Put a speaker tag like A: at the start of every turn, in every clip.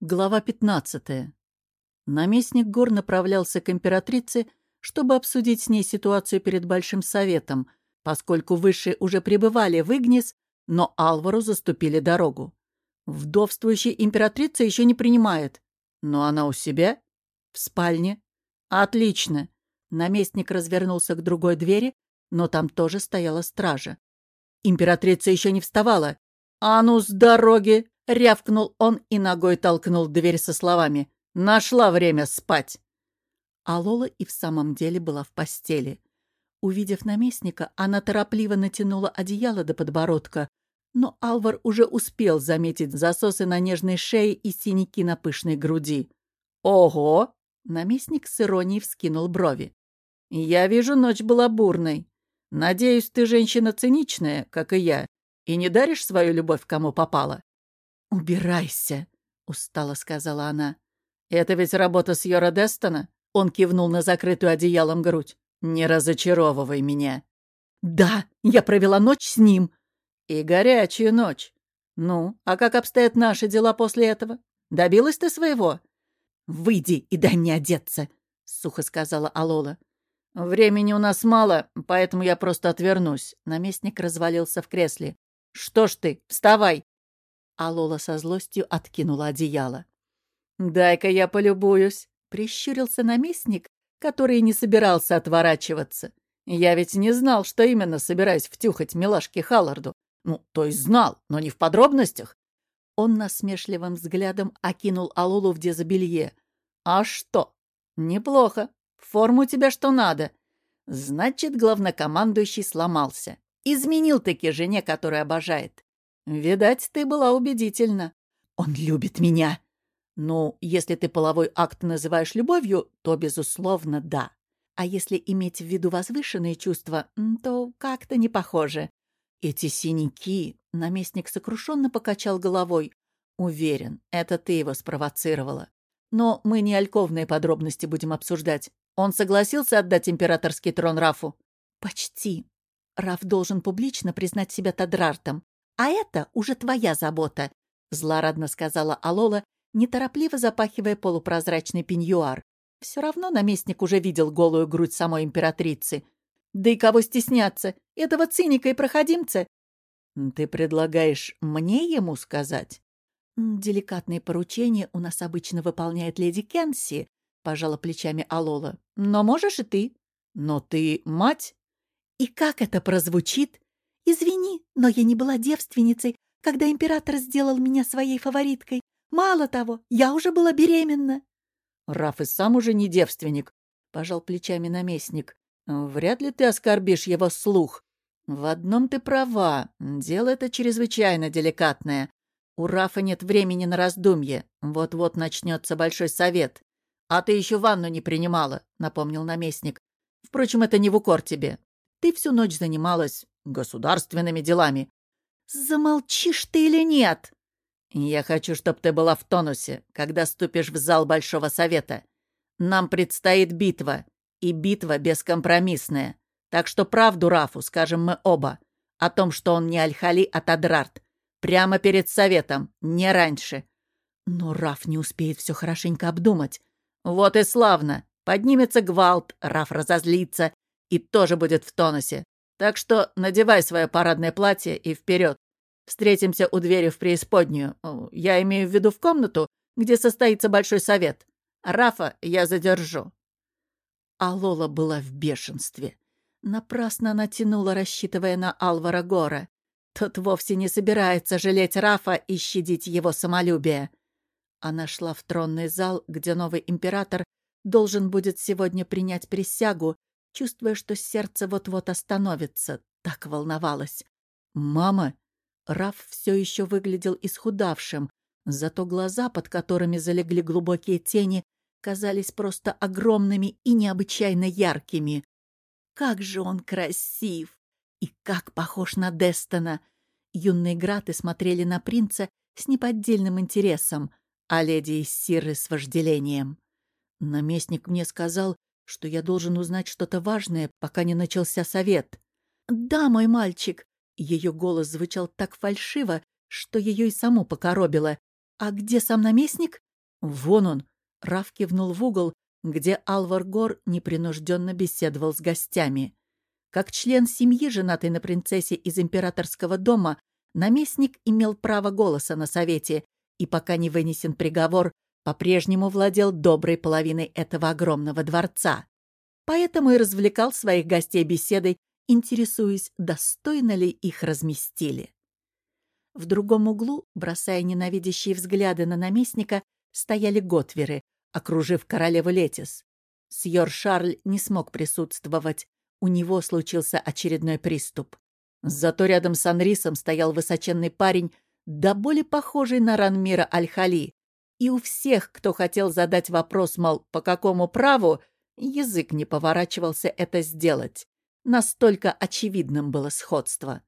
A: Глава 15. Наместник гор направлялся к императрице, чтобы обсудить с ней ситуацию перед Большим Советом, поскольку высшие уже пребывали в Игнис, но Алвару заступили дорогу. Вдовствующая императрица еще не принимает. Но она у себя? В спальне? Отлично. Наместник развернулся к другой двери, но там тоже стояла стража. Императрица еще не вставала. «А ну, с дороги!» Рявкнул он и ногой толкнул дверь со словами «Нашла время спать!» А Лола и в самом деле была в постели. Увидев наместника, она торопливо натянула одеяло до подбородка, но Алвар уже успел заметить засосы на нежной шее и синяки на пышной груди. «Ого!» — наместник с иронией вскинул брови. «Я вижу, ночь была бурной. Надеюсь, ты женщина циничная, как и я, и не даришь свою любовь кому попало?» «Убирайся», — устало сказала она. «Это ведь работа с Йора Дестона?» Он кивнул на закрытую одеялом грудь. «Не разочаровывай меня». «Да, я провела ночь с ним». «И горячую ночь. Ну, а как обстоят наши дела после этого? Добилась ты своего?» «Выйди и дай мне одеться», — сухо сказала Алола. «Времени у нас мало, поэтому я просто отвернусь». Наместник развалился в кресле. «Что ж ты, вставай, а Лола со злостью откинула одеяло. «Дай-ка я полюбуюсь», — прищурился наместник, который не собирался отворачиваться. «Я ведь не знал, что именно собираюсь втюхать милашке Халларду. Ну, то есть знал, но не в подробностях». Он насмешливым взглядом окинул Алулу в дезобелье. «А что? Неплохо. Форму тебя что надо. Значит, главнокомандующий сломался. Изменил-таки жене, которую обожает. «Видать, ты была убедительна. Он любит меня». «Ну, если ты половой акт называешь любовью, то, безусловно, да. А если иметь в виду возвышенные чувства, то как-то не похоже. Эти синяки...» — наместник сокрушенно покачал головой. «Уверен, это ты его спровоцировала. Но мы не альковные подробности будем обсуждать. Он согласился отдать императорский трон Рафу?» «Почти. Раф должен публично признать себя Тадрартом. «А это уже твоя забота», — злорадно сказала Алола, неторопливо запахивая полупрозрачный пеньюар. Все равно наместник уже видел голую грудь самой императрицы. Да и кого стесняться? Этого циника и проходимца? Ты предлагаешь мне ему сказать? Деликатные поручения у нас обычно выполняет леди Кенси, пожала плечами Алола. Но можешь и ты. Но ты мать? И как это прозвучит? «Извини, но я не была девственницей, когда император сделал меня своей фавориткой. Мало того, я уже была беременна». «Раф и сам уже не девственник», — пожал плечами наместник. «Вряд ли ты оскорбишь его слух. В одном ты права, дело это чрезвычайно деликатное. У Рафа нет времени на раздумье. Вот-вот начнется большой совет. А ты еще ванну не принимала», — напомнил наместник. «Впрочем, это не в укор тебе. Ты всю ночь занималась государственными делами. Замолчишь ты или нет? Я хочу, чтобы ты была в тонусе, когда ступишь в зал Большого Совета. Нам предстоит битва, и битва бескомпромиссная. Так что правду Рафу скажем мы оба. О том, что он не Альхали, а Тадрарт. Прямо перед Советом, не раньше. Но Раф не успеет все хорошенько обдумать. Вот и славно. Поднимется гвалт, Раф разозлится и тоже будет в тонусе. Так что надевай свое парадное платье и вперед. Встретимся у двери в преисподнюю. Я имею в виду в комнату, где состоится большой совет. Рафа я задержу». А Лола была в бешенстве. Напрасно она тянула, рассчитывая на Алвара Гора. Тот вовсе не собирается жалеть Рафа и щадить его самолюбие. Она шла в тронный зал, где новый император должен будет сегодня принять присягу чувствуя, что сердце вот-вот остановится. Так волновалась. «Мама!» Раф все еще выглядел исхудавшим, зато глаза, под которыми залегли глубокие тени, казались просто огромными и необычайно яркими. Как же он красив! И как похож на Дестона! Юные граты смотрели на принца с неподдельным интересом, а леди из Сиры с вожделением. Наместник мне сказал, что я должен узнать что-то важное, пока не начался совет. «Да, мой мальчик!» Ее голос звучал так фальшиво, что ее и саму покоробило. «А где сам наместник?» «Вон он!» — Раф кивнул в угол, где Алвар Гор непринужденно беседовал с гостями. Как член семьи, женатый на принцессе из императорского дома, наместник имел право голоса на совете и, пока не вынесен приговор, по-прежнему владел доброй половиной этого огромного дворца. Поэтому и развлекал своих гостей беседой, интересуясь, достойно ли их разместили. В другом углу, бросая ненавидящие взгляды на наместника, стояли готверы, окружив королеву Летис. Сьор Шарль не смог присутствовать, у него случился очередной приступ. Зато рядом с Анрисом стоял высоченный парень, да более похожий на Ранмира Аль-Хали. И у всех, кто хотел задать вопрос, мол, по какому праву, язык не поворачивался это сделать. Настолько очевидным было сходство.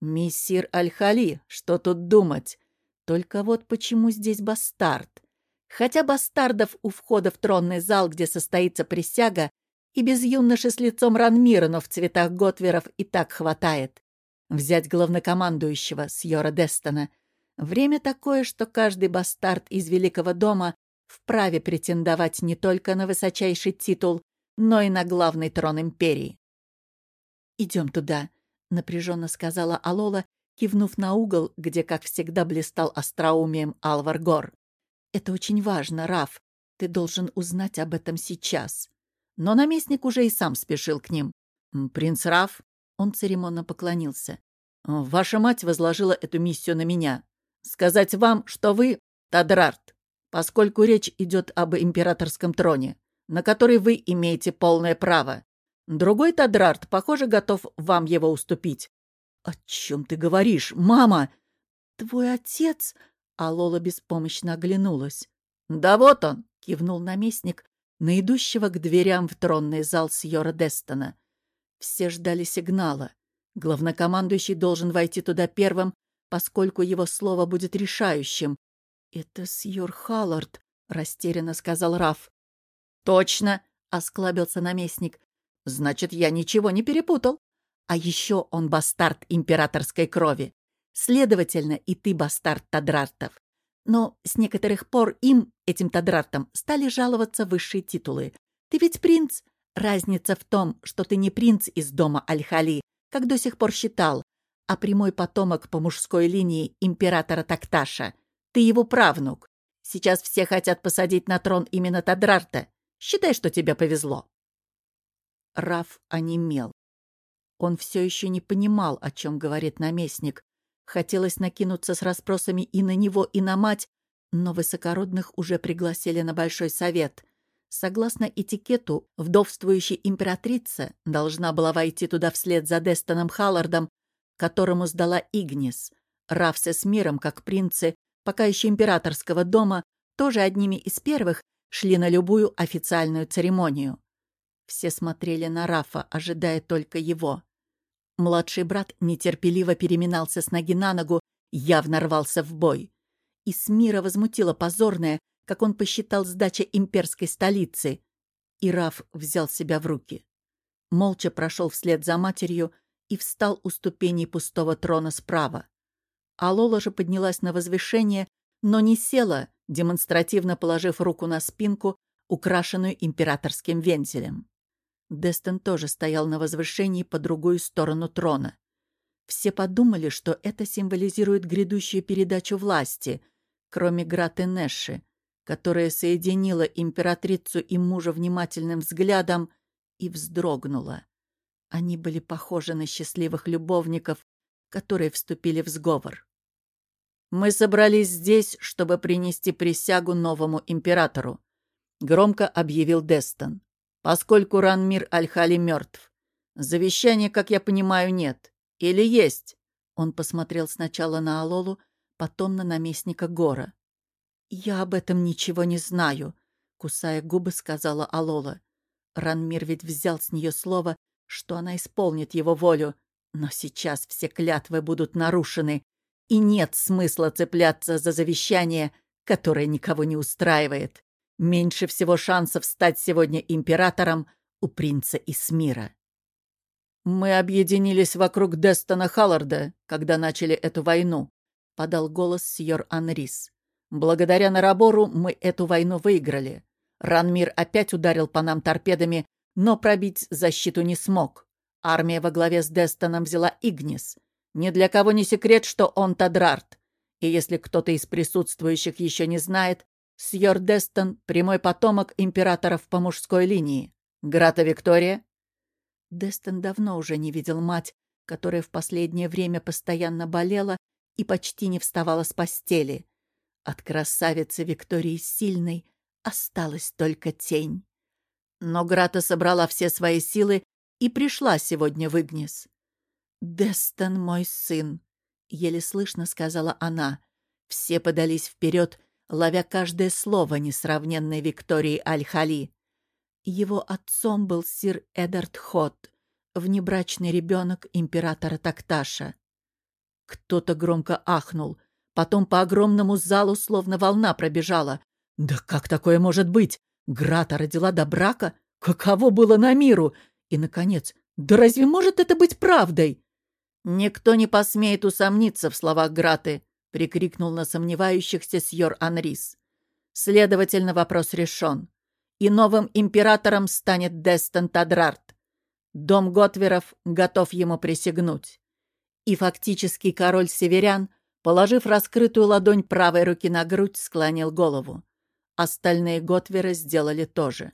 A: «Мессир Аль-Хали, что тут думать? Только вот почему здесь бастард? Хотя бастардов у входа в тронный зал, где состоится присяга, и без юноши с лицом Ранмира, но в цветах Готверов и так хватает. Взять главнокомандующего Сьора Дестона. Время такое, что каждый бастард из Великого дома вправе претендовать не только на высочайший титул, но и на главный трон империи. «Идем туда», — напряженно сказала Алола, кивнув на угол, где, как всегда, блистал остроумием Алвар Гор. «Это очень важно, Раф. Ты должен узнать об этом сейчас». Но наместник уже и сам спешил к ним. «Принц Раф?» Он церемонно поклонился. «Ваша мать возложила эту миссию на меня. Сказать вам, что вы Тадрарт, поскольку речь идет об императорском троне, на который вы имеете полное право. Другой Тадрарт, похоже, готов вам его уступить». «О чем ты говоришь, мама?» «Твой отец...» А Лола беспомощно оглянулась. «Да вот он!» — кивнул наместник на идущего к дверям в тронный зал Сьора Дестона. Все ждали сигнала. Главнокомандующий должен войти туда первым, поскольку его слово будет решающим. «Это Сьор Халлард», — растерянно сказал Раф. «Точно!» — осклабился наместник. «Значит, я ничего не перепутал. А еще он бастард императорской крови. Следовательно, и ты бастард Тадрартов. Но с некоторых пор им, этим Тадрартам, стали жаловаться высшие титулы. Ты ведь принц. Разница в том, что ты не принц из дома Аль-Хали, как до сих пор считал, а прямой потомок по мужской линии императора Такташа. Ты его правнук. Сейчас все хотят посадить на трон именно Тадрарта. Считай, что тебе повезло. Раф онемел. Он все еще не понимал, о чем говорит наместник, Хотелось накинуться с расспросами и на него, и на мать, но высокородных уже пригласили на Большой Совет. Согласно этикету, вдовствующая императрица должна была войти туда вслед за Дестоном Халлардом, которому сдала Игнис. Равсе с миром, как принцы, пока еще императорского дома, тоже одними из первых шли на любую официальную церемонию. Все смотрели на Рафа, ожидая только его. Младший брат нетерпеливо переминался с ноги на ногу, явно рвался в бой. И Смира возмутила позорное, как он посчитал сдача имперской столицы. И Раф взял себя в руки. Молча прошел вслед за матерью и встал у ступеней пустого трона справа. А Лола же поднялась на возвышение, но не села, демонстративно положив руку на спинку, украшенную императорским вензелем. Дестон тоже стоял на возвышении по другую сторону трона. Все подумали, что это символизирует грядущую передачу власти, кроме Граты Нэши, которая соединила императрицу и мужа внимательным взглядом и вздрогнула. Они были похожи на счастливых любовников, которые вступили в сговор. «Мы собрались здесь, чтобы принести присягу новому императору», — громко объявил Дестон поскольку Ранмир Аль-Хали мертв. Завещания, как я понимаю, нет. Или есть?» Он посмотрел сначала на Алолу, потом на наместника Гора. «Я об этом ничего не знаю», — кусая губы, сказала Алола. Ранмир ведь взял с нее слово, что она исполнит его волю, но сейчас все клятвы будут нарушены, и нет смысла цепляться за завещание, которое никого не устраивает. Меньше всего шансов стать сегодня императором у принца Исмира. «Мы объединились вокруг Дестона Халларда, когда начали эту войну», — подал голос сьор Анрис. Благодаря Нарабору мы эту войну выиграли. Ранмир опять ударил по нам торпедами, но пробить защиту не смог. Армия во главе с Дестоном взяла Игнис. Ни для кого не секрет, что он Тадрарт. И если кто-то из присутствующих еще не знает, Сьор Дестон — прямой потомок императоров по мужской линии. Грата Виктория? Дестон давно уже не видел мать, которая в последнее время постоянно болела и почти не вставала с постели. От красавицы Виктории Сильной осталась только тень. Но Грата собрала все свои силы и пришла сегодня в Игнис. «Дестон мой сын», — еле слышно сказала она. Все подались вперед, ловя каждое слово несравненной Виктории Аль-Хали. Его отцом был сир Эдард Хот, внебрачный ребенок императора Такташа. Кто-то громко ахнул. Потом по огромному залу словно волна пробежала. «Да как такое может быть? Грата родила до брака? Каково было на миру? И, наконец, да разве может это быть правдой?» «Никто не посмеет усомниться в словах Граты», — прикрикнул на сомневающихся сьор Анрис. «Следовательно, вопрос решен. И новым императором станет Дестон Тадрарт. Дом Готверов готов ему присягнуть. И фактически король северян, положив раскрытую ладонь правой руки на грудь, склонил голову. Остальные Готверы сделали то же.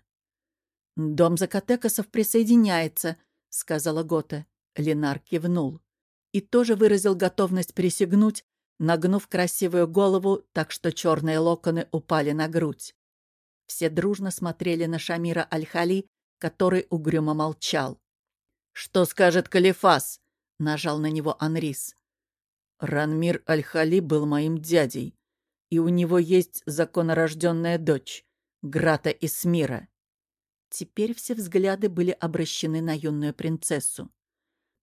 A: «Дом Закатекасов присоединяется», — сказала Гота. Ленар кивнул. И тоже выразил готовность присягнуть, нагнув красивую голову, так что черные локоны упали на грудь. Все дружно смотрели на Шамира Аль-Хали, который угрюмо молчал. «Что скажет Калифас?» — нажал на него Анрис. «Ранмир Аль-Хали был моим дядей, и у него есть законорожденная дочь, Грата Исмира». Теперь все взгляды были обращены на юную принцессу.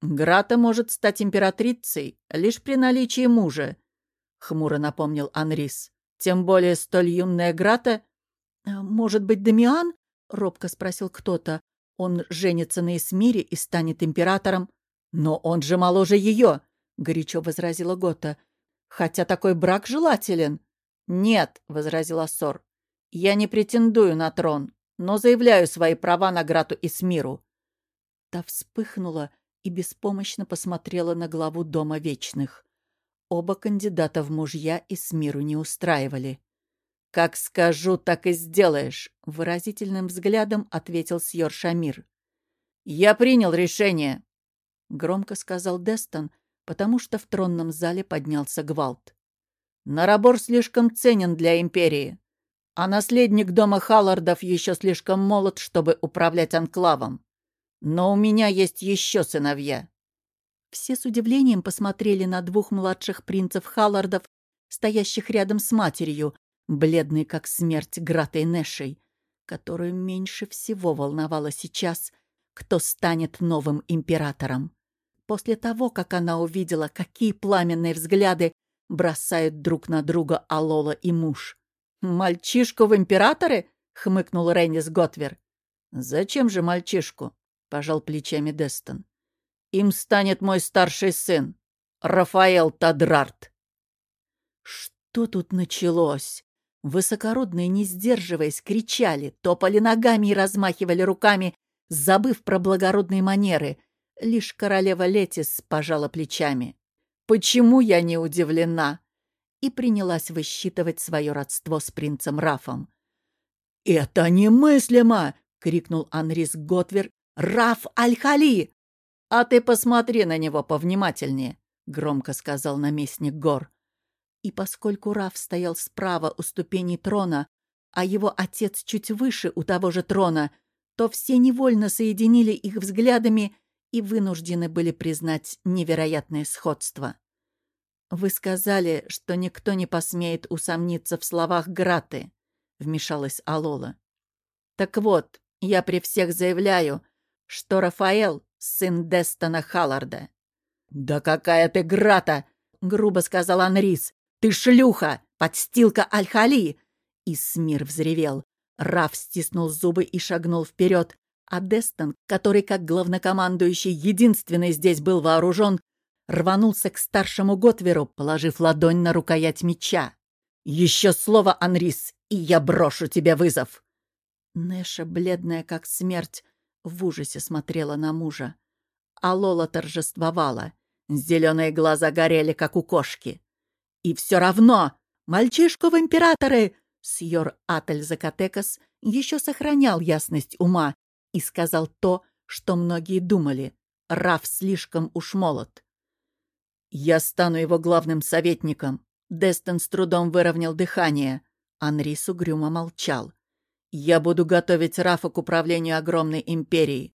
A: «Грата может стать императрицей лишь при наличии мужа», — хмуро напомнил Анрис. «Тем более столь юная Грата...» «Э, «Может быть, Дамиан?» — робко спросил кто-то. «Он женится на Эсмире и станет императором». «Но он же моложе ее!» — горячо возразила Гота. «Хотя такой брак желателен». «Нет», — возразил Ассор. «Я не претендую на трон, но заявляю свои права на Грату Исмиру». Та вспыхнула и беспомощно посмотрела на главу Дома Вечных. Оба кандидата в мужья Исмиру не устраивали. «Как скажу, так и сделаешь», — выразительным взглядом ответил Сьор Шамир. «Я принял решение», — громко сказал Дестон, потому что в тронном зале поднялся гвалт. «Нарабор слишком ценен для Империи, а наследник дома Халлардов еще слишком молод, чтобы управлять анклавом. Но у меня есть еще сыновья». Все с удивлением посмотрели на двух младших принцев Халлардов, стоящих рядом с матерью, бледной как смерть Гратой Нэшей, которую меньше всего волновало сейчас, кто станет новым императором. После того, как она увидела, какие пламенные взгляды бросают друг на друга Алола и муж. «Мальчишку в императоры?» — хмыкнул Рейнис Готвер. «Зачем же мальчишку?» — пожал плечами Дестон. «Им станет мой старший сын, Рафаэл Тадрарт». Что тут началось? Высокородные, не сдерживаясь, кричали, топали ногами и размахивали руками, забыв про благородные манеры. Лишь королева Летис пожала плечами. «Почему я не удивлена?» и принялась высчитывать свое родство с принцем Рафом. «Это немыслимо!» — крикнул Анрис Готвер. «Раф Аль-Хали!» «А ты посмотри на него повнимательнее!» — громко сказал наместник гор. И поскольку Раф стоял справа у ступеней трона, а его отец чуть выше у того же трона, то все невольно соединили их взглядами и вынуждены были признать невероятное сходство. «Вы сказали, что никто не посмеет усомниться в словах Граты», — вмешалась Алола. «Так вот, я при всех заявляю, что Рафаэл — сын Дестона Халларда». «Да какая ты Грата!» — грубо сказал Анрис. «Ты шлюха! Подстилка Аль-Хали!» И Смир взревел. Раф стиснул зубы и шагнул вперед, а Дестон, который как главнокомандующий единственный здесь был вооружен, рванулся к старшему Готверу, положив ладонь на рукоять меча. «Еще слово, Анрис, и я брошу тебе вызов!» Нэша, бледная как смерть, в ужасе смотрела на мужа. А Лола торжествовала. Зеленые глаза горели, как у кошки. «И все равно! Мальчишку в императоры!» Сьор Атель Закатекас еще сохранял ясность ума и сказал то, что многие думали. Раф слишком уж молод. «Я стану его главным советником», Дестон с трудом выровнял дыхание. Анрис угрюмо молчал. «Я буду готовить Рафа к управлению огромной империей.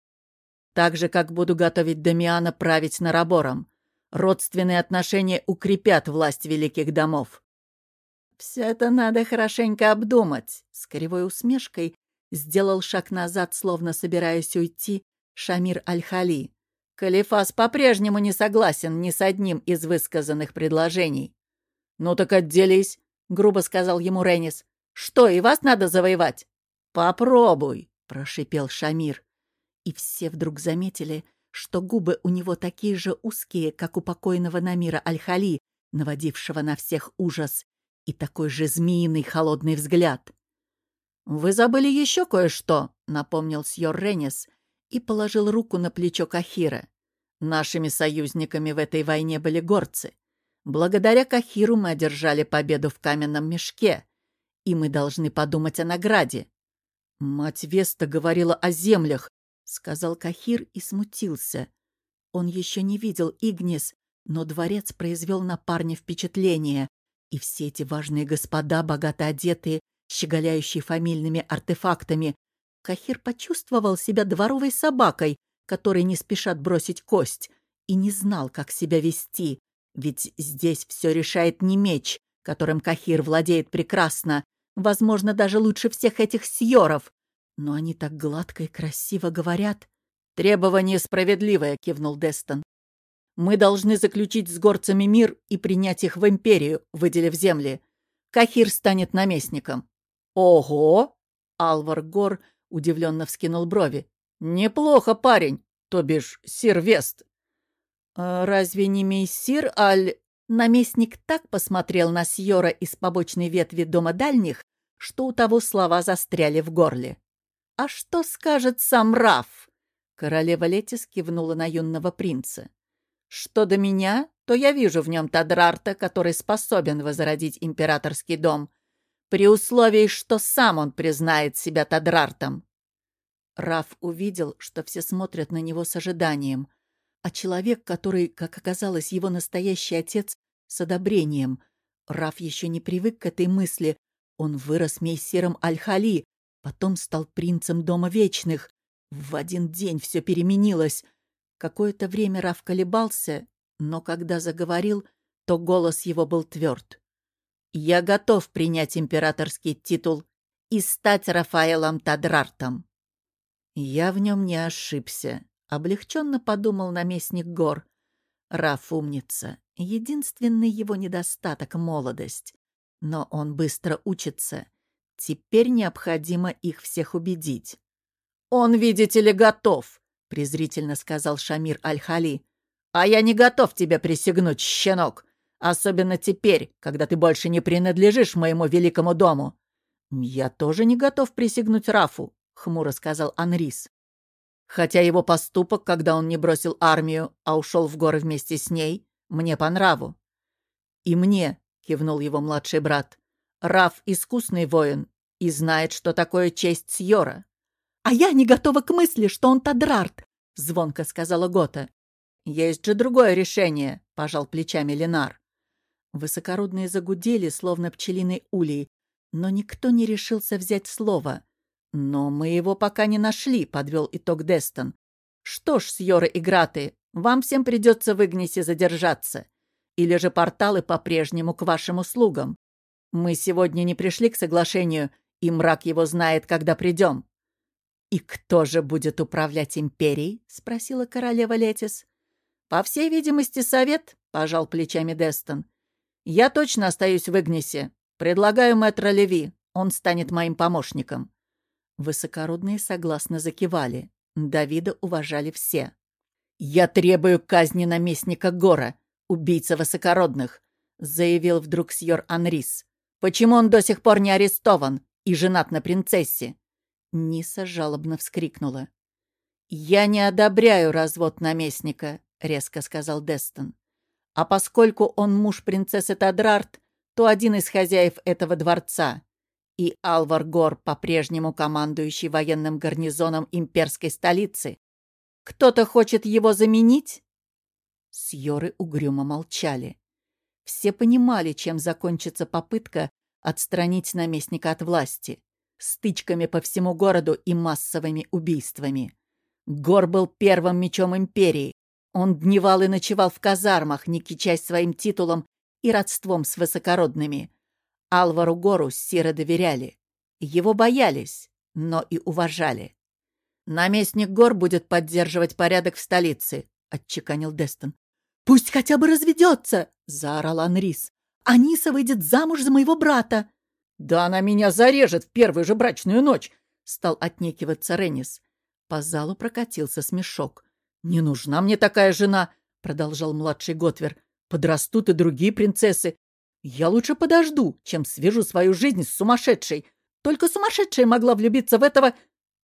A: Так же, как буду готовить Дамиана править Нарабором. Родственные отношения укрепят власть великих домов». «Все это надо хорошенько обдумать», — с кривой усмешкой сделал шаг назад, словно собираясь уйти, Шамир Аль-Хали. Калифас по-прежнему не согласен ни с одним из высказанных предложений. «Ну так отделись», — грубо сказал ему Реннис. «Что, и вас надо завоевать?» «Попробуй», — прошипел Шамир. И все вдруг заметили, что губы у него такие же узкие, как у покойного Намира Аль-Хали, наводившего на всех ужас, и такой же змеиный холодный взгляд. «Вы забыли еще кое-что», — напомнил сьор Реннис и положил руку на плечо Кахира. «Нашими союзниками в этой войне были горцы. Благодаря Кахиру мы одержали победу в каменном мешке, и мы должны подумать о награде. «Мать Веста говорила о землях», — сказал Кахир и смутился. Он еще не видел Игнис, но дворец произвел на парня впечатление, и все эти важные господа, богато одетые, щеголяющие фамильными артефактами, Кахир почувствовал себя дворовой собакой, которой не спешат бросить кость, и не знал, как себя вести. Ведь здесь все решает не меч, которым Кахир владеет прекрасно, возможно, даже лучше всех этих сьоров. Но они так гладко и красиво говорят. «Требование справедливое», — кивнул Дестон. «Мы должны заключить с горцами мир и принять их в империю, выделив земли. Кахир станет наместником». «Ого!» — Алвар Гор удивленно вскинул брови. «Неплохо, парень, то бишь сир Вест». «А «Разве не мессир Аль...» Наместник так посмотрел на Сьора из побочной ветви дома дальних, что у того слова застряли в горле. «А что скажет сам Раф?» Королева Летис кивнула на юного принца. «Что до меня, то я вижу в нем Тадрарта, который способен возродить императорский дом, при условии, что сам он признает себя Тадрартом». Раф увидел, что все смотрят на него с ожиданием — а человек, который, как оказалось, его настоящий отец, с одобрением. Раф еще не привык к этой мысли. Он вырос мейсером Аль-Хали, потом стал принцем Дома Вечных. В один день все переменилось. Какое-то время Раф колебался, но когда заговорил, то голос его был тверд. «Я готов принять императорский титул и стать Рафаэлом Тадрартом». Я в нем не ошибся. Облегченно подумал наместник гор. Раф умница. Единственный его недостаток — молодость. Но он быстро учится. Теперь необходимо их всех убедить. «Он, видите ли, готов», — презрительно сказал Шамир Аль-Хали. «А я не готов тебя присягнуть, щенок. Особенно теперь, когда ты больше не принадлежишь моему великому дому». «Я тоже не готов присягнуть Рафу», — хмуро сказал Анрис. Хотя его поступок, когда он не бросил армию, а ушел в горы вместе с ней, мне по нраву. «И мне», — кивнул его младший брат, — «Раф — искусный воин и знает, что такое честь Сьора». «А я не готова к мысли, что он Тадрарт», — звонко сказала Гота. «Есть же другое решение», — пожал плечами Ленар. Высокородные загудели, словно пчелиный улей, но никто не решился взять слово — «Но мы его пока не нашли», — подвел итог Дестон. «Что ж, Сьора и Граты, вам всем придется в Игнисе задержаться. Или же порталы по-прежнему к вашим услугам. Мы сегодня не пришли к соглашению, и мрак его знает, когда придем». «И кто же будет управлять империей?» — спросила королева Летис. «По всей видимости, совет», — пожал плечами Дестон. «Я точно остаюсь в Игнисе. Предлагаю мэтра Леви. Он станет моим помощником». Высокородные согласно закивали. Давида уважали все. «Я требую казни наместника Гора, убийца высокородных», заявил вдруг сьор Анрис. Почему он до сих пор не арестован и женат на принцессе?» Ниса жалобно вскрикнула. «Я не одобряю развод наместника», — резко сказал Дестон. «А поскольку он муж принцессы Тадрарт, то один из хозяев этого дворца. И Алвар Гор, по-прежнему командующий военным гарнизоном имперской столицы. Кто-то хочет его заменить?» Сьоры угрюмо молчали. Все понимали, чем закончится попытка отстранить наместника от власти. Стычками по всему городу и массовыми убийствами. Гор был первым мечом империи. Он дневал и ночевал в казармах, не кичась своим титулом и родством с высокородными. Алвару Гору сиро доверяли. Его боялись, но и уважали. «Наместник Гор будет поддерживать порядок в столице», — отчеканил Дестон. «Пусть хотя бы разведется!» — заорал Анрис. «Аниса выйдет замуж за моего брата!» «Да она меня зарежет в первую же брачную ночь!» — стал отнекиваться Реннис. По залу прокатился смешок. «Не нужна мне такая жена!» — продолжал младший Готвер. «Подрастут и другие принцессы. Я лучше подожду, чем свяжу свою жизнь с сумасшедшей. Только сумасшедшая могла влюбиться в этого...»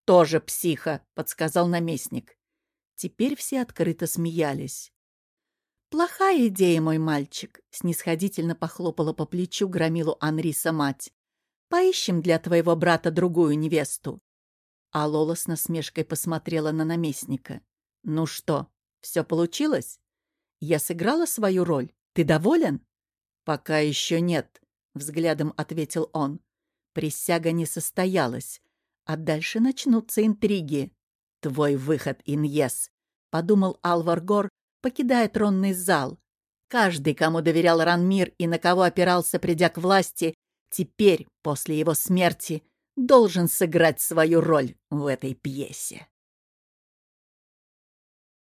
A: «Тоже психа», — подсказал наместник. Теперь все открыто смеялись. «Плохая идея, мой мальчик», — снисходительно похлопала по плечу громилу Анриса мать. «Поищем для твоего брата другую невесту». А Лола с насмешкой посмотрела на наместника. «Ну что, все получилось? Я сыграла свою роль. Ты доволен?» «Пока еще нет», — взглядом ответил он. «Присяга не состоялась, а дальше начнутся интриги». «Твой выход, Иньес», — подумал Алвар Гор, покидая тронный зал. Каждый, кому доверял Ранмир и на кого опирался, придя к власти, теперь, после его смерти, должен сыграть свою роль в этой пьесе.